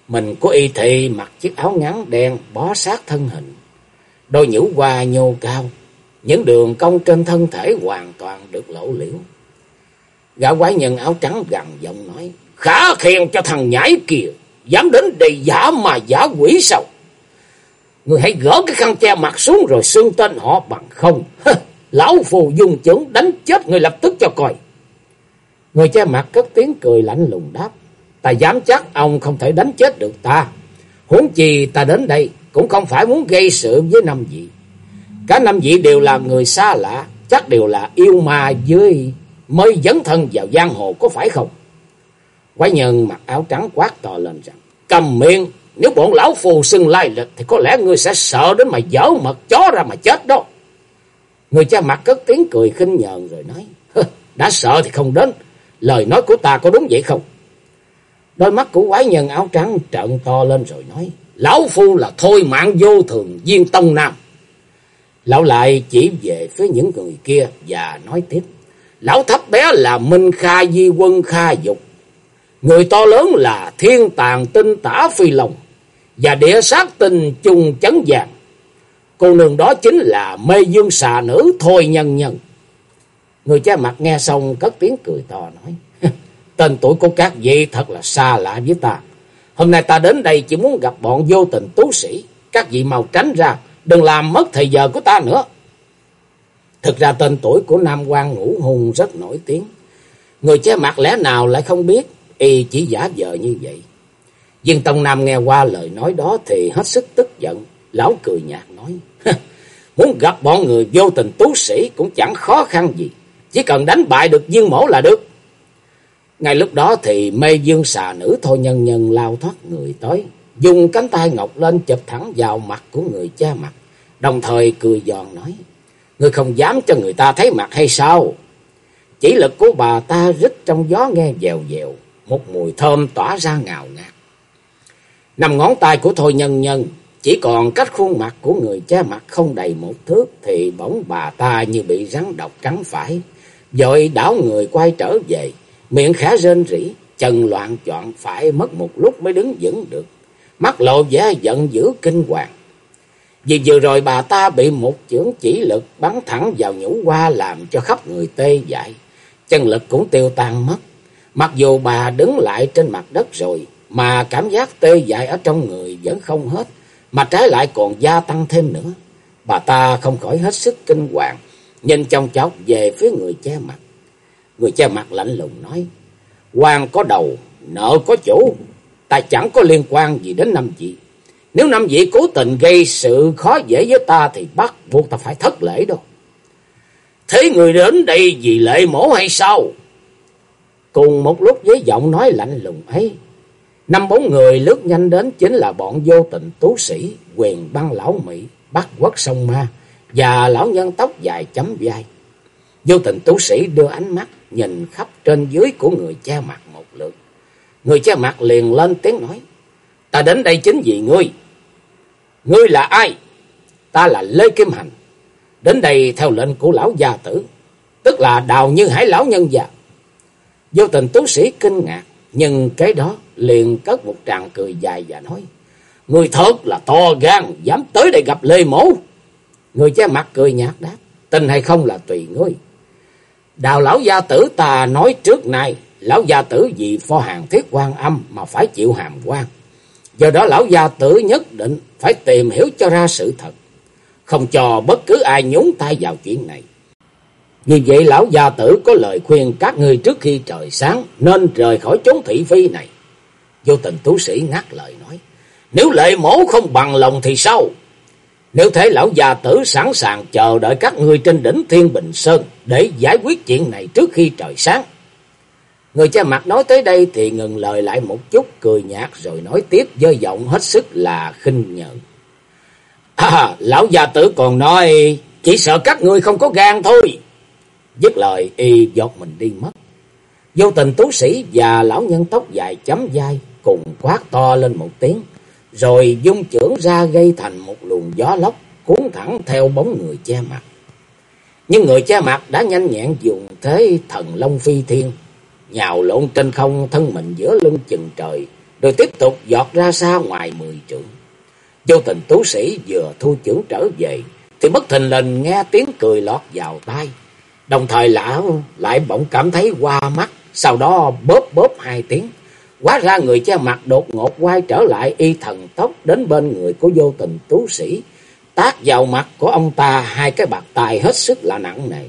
Speaker 1: Mình có y thị mặc chiếc áo ngắn đen bó sát thân hình, đôi nhũ hoa nhô cao, những đường cong trên thân thể hoàn toàn được lộ liễu. Gã quái nhân áo trắng gằn giọng nói, khá khen cho thằng nhãi kìa, dám đến đây giả mà giả quỷ sao? Người hãy gỡ cái khăn che mặt xuống rồi xương tên họ bằng không. Lão phù dùng chứng đánh chết người lập tức cho coi. Người che mặt cất tiếng cười lạnh lùng đáp. Ta dám chắc ông không thể đánh chết được ta. Huống chi ta đến đây cũng không phải muốn gây sự với năm vị. Cả năm vị đều là người xa lạ, chắc đều là yêu ma với mới dấn thân vào giang hồ có phải không? Quái nhân mặc áo trắng quát to lên rằng, cầm miệng, nếu bọn lão phù xưng lai lịch thì có lẽ ngươi sẽ sợ đến mà dở mật chó ra mà chết đó. Người cha mặt cất tiếng cười khinh nhờn rồi nói, đã sợ thì không đến, lời nói của ta có đúng vậy không? Đôi mắt của quái nhân áo trắng trợn to lên rồi nói, lão phu là thôi mạng vô thường viên tông nam. Lão lại chỉ về phía những người kia và nói tiếp, lão thấp bé là Minh Kha Di Quân Kha Dục, người to lớn là Thiên Tàng Tinh Tả Phi lòng và địa sát tình chung chấn vàng. Cô nương đó chính là mê dương xà nữ Thôi Nhân Nhân. Người cha mặt nghe xong cất tiếng cười to nói. (laughs) Tên tuổi của các vị thật là xa lạ với ta. Hôm nay ta đến đây chỉ muốn gặp bọn vô tình tú sĩ. Các vị mau tránh ra, đừng làm mất thời giờ của ta nữa. Thực ra tên tuổi của Nam quan Ngũ Hùng rất nổi tiếng. Người che mặt lẽ nào lại không biết, y chỉ giả vờ như vậy. Dương Tông Nam nghe qua lời nói đó thì hết sức tức giận. Lão cười nhạt nói, muốn gặp bọn người vô tình tú sĩ cũng chẳng khó khăn gì. Chỉ cần đánh bại được dương mổ là được. Ngay lúc đó thì mê dương xà nữ thôi nhân nhân lao thoát người tới. dùng cánh tay ngọc lên chụp thẳng vào mặt của người cha mặt, đồng thời cười giòn nói, Ngươi không dám cho người ta thấy mặt hay sao? Chỉ lực của bà ta rít trong gió nghe dèo dèo, một mùi thơm tỏa ra ngào ngạt. Nằm ngón tay của Thôi Nhân Nhân, chỉ còn cách khuôn mặt của người cha mặt không đầy một thước, thì bỗng bà ta như bị rắn độc cắn phải. Rồi đảo người quay trở về, miệng khá rên rỉ, chân loạn chọn phải mất một lúc mới đứng vững được. Mắt lộ vẻ giận dữ kinh hoàng. Vì vừa rồi bà ta bị một chưởng chỉ lực bắn thẳng vào nhũ qua làm cho khắp người tê dại. Chân lực cũng tiêu tan mất. Mặc dù bà đứng lại trên mặt đất rồi, mà cảm giác tê dại ở trong người vẫn không hết, mà trái lại còn gia tăng thêm nữa. Bà ta không khỏi hết sức kinh hoàng, nhìn trong chốc về phía người che mặt. Người che mặt lạnh lùng nói, quan có đầu, nợ có chủ, ta chẳng có liên quan gì đến năm vị. Nếu năm vị cố tình gây sự khó dễ với ta thì bắt buộc ta phải thất lễ đâu. Thế người đến đây vì lệ mổ hay sao? Cùng một lúc với giọng nói lạnh lùng ấy, năm bốn người lướt nhanh đến chính là bọn vô tình tú sĩ, quyền băng lão Mỹ, bắt quốc sông ma và lão nhân tóc dài chấm vai. Vô tình tú sĩ đưa ánh mắt nhìn khắp trên dưới của người cha mặt một lượt. Người cha mặt liền lên tiếng nói, ta đến đây chính vì ngươi. Ngươi là ai? Ta là Lê Kim Hành. Đến đây theo lệnh của lão gia tử, tức là đào như hải lão nhân già. Vô tình tú sĩ kinh ngạc, nhưng cái đó liền cất một tràng cười dài và nói, Người thật là to gan, dám tới đây gặp Lê Mổ. Người che mặt cười nhạt đáp, tin hay không là tùy ngươi. Đào lão gia tử ta nói trước nay, lão gia tử vì pho hàng thiết quan âm mà phải chịu hàm quan. Do đó lão gia tử nhất định phải tìm hiểu cho ra sự thật, không cho bất cứ ai nhúng tay vào chuyện này. Vì vậy lão gia tử có lời khuyên các ngươi trước khi trời sáng nên rời khỏi chốn thị phi này. Vô tình tú sĩ ngắt lời nói, nếu lệ mổ không bằng lòng thì sao? Nếu thế lão già tử sẵn sàng chờ đợi các ngươi trên đỉnh Thiên Bình Sơn để giải quyết chuyện này trước khi trời sáng. Người cha mặt nói tới đây thì ngừng lời lại một chút, cười nhạt rồi nói tiếp với giọng hết sức là khinh nhợn. À, lão già tử còn nói, chỉ sợ các ngươi không có gan thôi. Dứt lời y giọt mình đi mất. Vô tình tú sĩ và lão nhân tóc dài chấm dai cùng quát to lên một tiếng. Rồi dung trưởng ra gây thành một luồng gió lốc cuốn thẳng theo bóng người che mặt. Nhưng người che mặt đã nhanh nhẹn dùng thế thần long phi thiên. Nhào lộn trên không thân mình giữa lưng chừng trời. Rồi tiếp tục giọt ra xa ngoài mười trượng. Vô tình tú sĩ vừa thu trưởng trở về. Thì bất thình lình nghe tiếng cười lọt vào tai. Đồng thời lão lại bỗng cảm thấy qua mắt, sau đó bóp bóp hai tiếng. Quá ra người che mặt đột ngột quay trở lại y thần tốc đến bên người của vô tình tú sĩ. Tác vào mặt của ông ta hai cái bạc tài hết sức là nặng nề.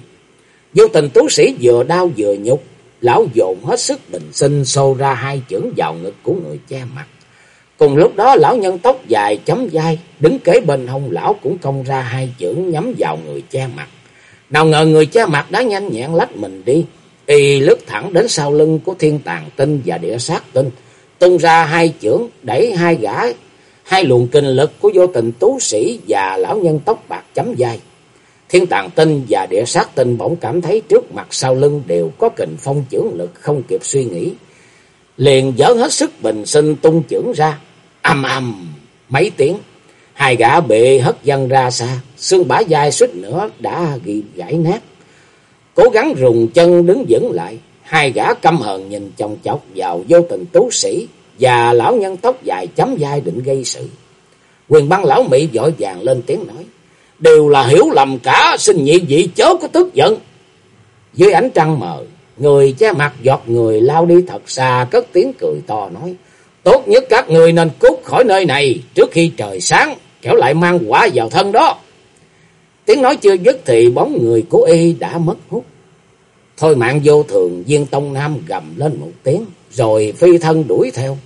Speaker 1: Vô tình tú sĩ vừa đau vừa nhục, lão dồn hết sức bình sinh xô ra hai chưởng vào ngực của người che mặt. Cùng lúc đó lão nhân tóc dài chấm dai đứng kế bên hông lão cũng công ra hai chưởng nhắm vào người che mặt. Nào ngờ người cha mặt đã nhanh nhẹn lách mình đi. Y lướt thẳng đến sau lưng của thiên tàng tinh và địa sát tinh. Tung ra hai chưởng đẩy hai gã. Hai luồng kinh lực của vô tình tú sĩ và lão nhân tóc bạc chấm dai Thiên tàng tinh và địa sát tinh bỗng cảm thấy trước mặt sau lưng đều có kình phong chưởng lực không kịp suy nghĩ. Liền dở hết sức bình sinh tung chưởng ra. Âm âm mấy tiếng Hai gã bị hất văng ra xa, xương bả dài suýt nữa đã bị gãy nát. Cố gắng rùng chân đứng vững lại, hai gã căm hờn nhìn chồng chọc vào vô tình tú sĩ và lão nhân tóc dài chấm dai định gây sự. Quyền băng lão Mỹ vội vàng lên tiếng nói, đều là hiểu lầm cả, xin nhị vị chớ có tức giận. Dưới ánh trăng mờ, người che mặt giọt người lao đi thật xa, cất tiếng cười to nói, tốt nhất các người nên cút khỏi nơi này trước khi trời sáng kéo lại mang quả vào thân đó. Tiếng nói chưa dứt thì bóng người của y đã mất hút. Thôi mạng vô thường, viên tông nam gầm lên một tiếng, rồi phi thân đuổi theo.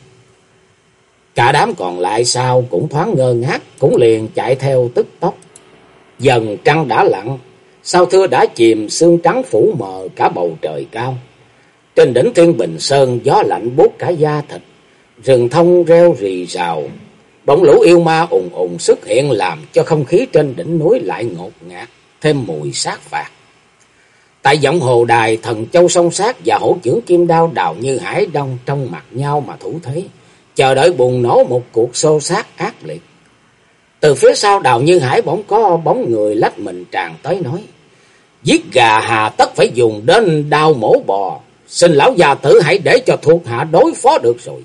Speaker 1: Cả đám còn lại sau cũng thoáng ngơ ngác, cũng liền chạy theo tức tốc. Dần trăng đã lặn, sao thưa đã chìm sương trắng phủ mờ cả bầu trời cao. Trên đỉnh thiên bình sơn gió lạnh bút cả da thịt, rừng thông reo rì rào, Bỗng lũ yêu ma ùn ùn xuất hiện làm cho không khí trên đỉnh núi lại ngột ngạt, thêm mùi sát phạt. Tại giọng hồ đài, thần châu song sát và hổ trưởng kim đao đào như hải đông trong mặt nhau mà thủ thế, chờ đợi bùng nổ một cuộc xô sát ác liệt. Từ phía sau đào như hải bỗng có bóng người lách mình tràn tới nói, giết gà hà tất phải dùng đến đao mổ bò, xin lão già tử hãy để cho thuộc hạ đối phó được rồi.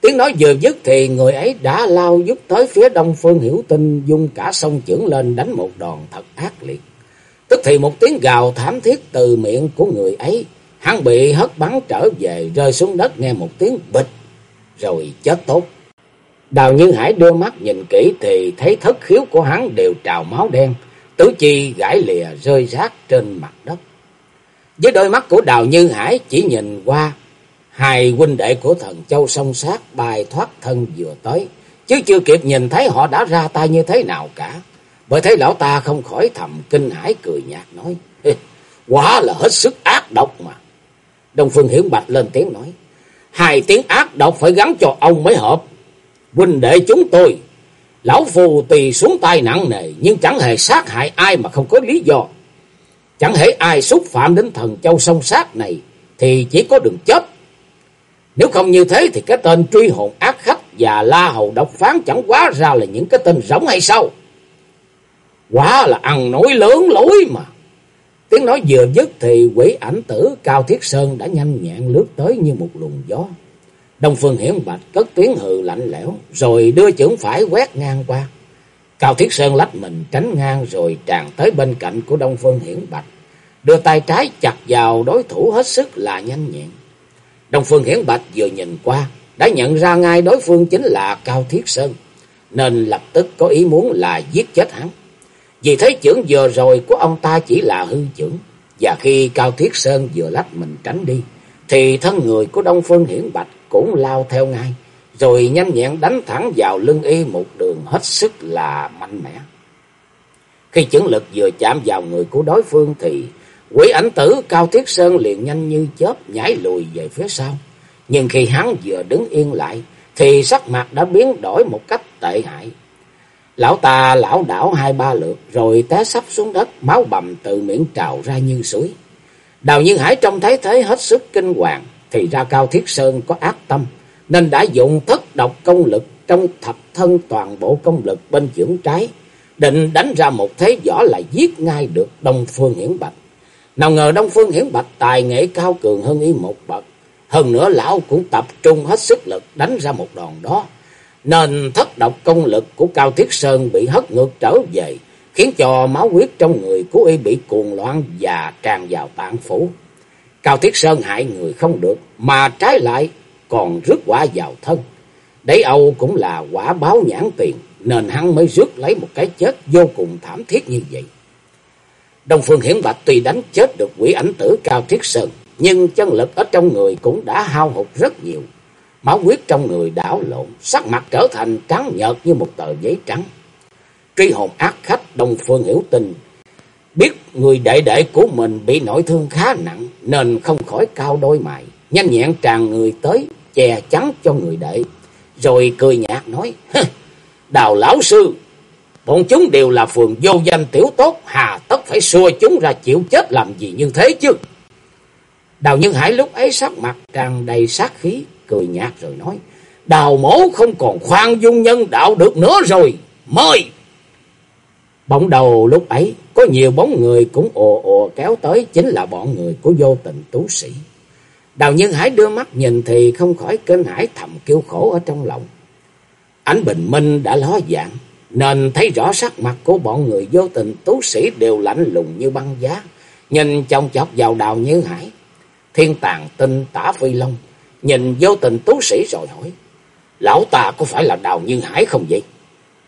Speaker 1: Tiếng nói vừa dứt thì người ấy đã lao giúp tới phía đông phương hiểu tinh dung cả sông trưởng lên đánh một đòn thật ác liệt. Tức thì một tiếng gào thảm thiết từ miệng của người ấy, hắn bị hất bắn trở về rơi xuống đất nghe một tiếng bịch, rồi chết tốt. Đào Như Hải đưa mắt nhìn kỹ thì thấy thất khiếu của hắn đều trào máu đen, tứ chi gãy lìa rơi rác trên mặt đất. Với đôi mắt của Đào Như Hải chỉ nhìn qua, hai huynh đệ của thần châu song sát bài thoát thân vừa tới, chứ chưa kịp nhìn thấy họ đã ra tay như thế nào cả. Bởi thấy lão ta không khỏi thầm kinh hãi cười nhạt nói, quá là hết sức ác độc mà. Đông Phương Hiển Bạch lên tiếng nói, hai tiếng ác độc phải gắn cho ông mới hợp. Huynh đệ chúng tôi, lão phù tùy xuống tay nặng nề nhưng chẳng hề sát hại ai mà không có lý do. Chẳng hề ai xúc phạm đến thần châu sông sát này thì chỉ có đường chết. Nếu không như thế thì cái tên truy hồn ác khách và la hầu độc phán chẳng quá ra là những cái tên rỗng hay sao? Quá là ăn nói lớn lối mà. Tiếng nói vừa dứt thì quỷ ảnh tử Cao Thiết Sơn đã nhanh nhẹn lướt tới như một luồng gió. Đông Phương Hiển Bạch cất tiếng hừ lạnh lẽo, rồi đưa chưởng phải quét ngang qua. Cao Thiết Sơn lách mình tránh ngang rồi tràn tới bên cạnh của Đông Phương Hiển Bạch, đưa tay trái chặt vào đối thủ hết sức là nhanh nhẹn. Đông Phương Hiển Bạch vừa nhìn qua, đã nhận ra ngay đối phương chính là Cao Thiết Sơn, nên lập tức có ý muốn là giết chết hắn. Vì thấy chưởng vừa rồi của ông ta chỉ là hư chưởng, và khi Cao Thiết Sơn vừa lách mình tránh đi, thì thân người của Đông Phương Hiển Bạch cũng lao theo ngay, rồi nhanh nhẹn đánh thẳng vào lưng y một đường hết sức là mạnh mẽ. Khi chưởng lực vừa chạm vào người của đối phương thì quỷ ảnh tử Cao Thiết Sơn liền nhanh như chớp nhảy lùi về phía sau. Nhưng khi hắn vừa đứng yên lại thì sắc mặt đã biến đổi một cách tệ hại. Lão ta lão đảo hai ba lượt rồi té sắp xuống đất, máu bầm từ miệng trào ra như suối. Đào như Hải trông thấy thế hết sức kinh hoàng, thì ra Cao Thiết Sơn có ác tâm, nên đã dùng thất độc công lực trong thập thân toàn bộ công lực bên dưỡng trái, định đánh ra một thế võ là giết ngay được Đông Phương Hiển Bạch. Nào ngờ Đông Phương Hiển Bạch tài nghệ cao cường hơn Y một bậc, hơn nữa lão cũng tập trung hết sức lực đánh ra một đòn đó nên thất độc công lực của Cao Thiết Sơn bị hất ngược trở về, khiến cho máu huyết trong người của y bị cuồng loạn và tràn vào tạng phủ. Cao Thiết Sơn hại người không được, mà trái lại còn rước quả vào thân. Đấy Âu cũng là quả báo nhãn tiền, nên hắn mới rước lấy một cái chết vô cùng thảm thiết như vậy. Đông Phương Hiển Bạch tuy đánh chết được quỷ ảnh tử Cao Thiết Sơn, nhưng chân lực ở trong người cũng đã hao hụt rất nhiều máu huyết trong người đảo lộn, sắc mặt trở thành trắng nhợt như một tờ giấy trắng. Truy hồn ác khách Đông Phương Hiểu Tình biết người đệ đệ của mình bị nội thương khá nặng nên không khỏi cao đôi mày, nhanh nhẹn tràn người tới che chắn cho người đệ, rồi cười nhạt nói: "Đào lão sư, bọn chúng đều là phường vô danh tiểu tốt, hà tất phải xua chúng ra chịu chết làm gì như thế chứ?" Đào Nhân Hải lúc ấy sắc mặt tràn đầy sát khí, cười nhạt rồi nói. Đào mổ không còn khoan dung nhân đạo được nữa rồi. Mời! Bỗng đầu lúc ấy, có nhiều bóng người cũng ồ ồ kéo tới chính là bọn người của vô tình tú sĩ. Đào Nhân Hải đưa mắt nhìn thì không khỏi kinh hải thầm kêu khổ ở trong lòng. Ánh bình minh đã ló dạng, nên thấy rõ sắc mặt của bọn người vô tình tú sĩ đều lạnh lùng như băng giá. Nhìn trong chọc vào đào như Hải, thiên tàng tinh tả phi long, nhìn vô tình tú sĩ rồi hỏi. Lão ta có phải là đào như hải không vậy?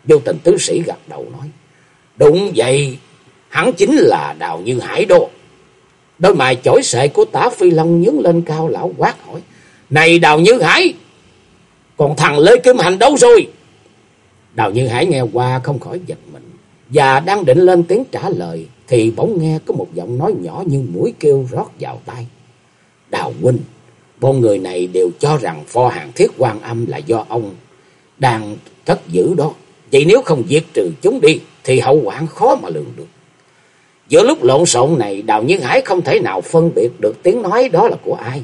Speaker 1: Vô tình tú sĩ gật đầu nói. Đúng vậy, hắn chính là đào như hải đô. Đôi mày chổi sệ của tả phi long nhướng lên cao lão quát hỏi. Này đào như hải, còn thằng Lê Kim Hành đâu rồi? Đào như hải nghe qua không khỏi giật mình. Và đang định lên tiếng trả lời thì bỗng nghe có một giọng nói nhỏ như mũi kêu rót vào tai. Đào huynh, Bọn người này đều cho rằng pho hàng thiết quan âm là do ông đang cất giữ đó. Vậy nếu không diệt trừ chúng đi thì hậu quả khó mà lường được. Giữa lúc lộn xộn này, Đào Như Hải không thể nào phân biệt được tiếng nói đó là của ai.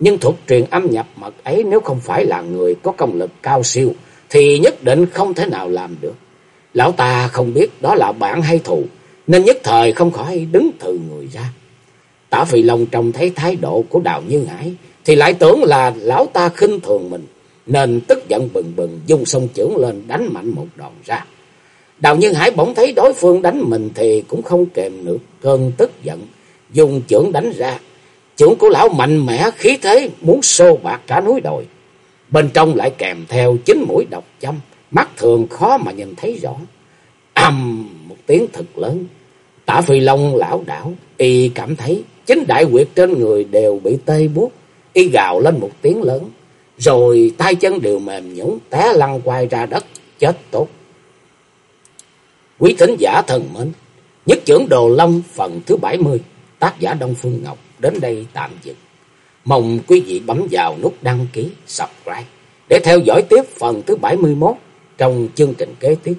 Speaker 1: Nhưng thuật truyền âm nhập mật ấy nếu không phải là người có công lực cao siêu, thì nhất định không thể nào làm được. Lão ta không biết đó là bạn hay thù, nên nhất thời không khỏi đứng thừ người ra. Tả Phi Long trông thấy thái độ của Đào Như Hải, thì lại tưởng là lão ta khinh thường mình, nên tức giận bừng bừng dung sông chưởng lên đánh mạnh một đòn ra. Đào Nhân Hải bỗng thấy đối phương đánh mình thì cũng không kèm được cơn tức giận, dùng chưởng đánh ra. Chưởng của lão mạnh mẽ khí thế muốn xô bạc cả núi đồi. Bên trong lại kèm theo chính mũi độc châm, mắt thường khó mà nhìn thấy rõ. Âm một tiếng thật lớn, tả phi long lão đảo, y cảm thấy chính đại quyệt trên người đều bị tê buốt, y gào lên một tiếng lớn, rồi tay chân đều mềm nhũn té lăn quay ra đất, chết tốt. Quý thính giả thần mến, nhất trưởng Đồ Long phần thứ 70, tác giả Đông Phương Ngọc đến đây tạm dừng. Mong quý vị bấm vào nút đăng ký, subscribe để theo dõi tiếp phần thứ 71 trong chương trình kế tiếp.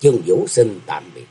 Speaker 1: Chương Vũ xin tạm biệt.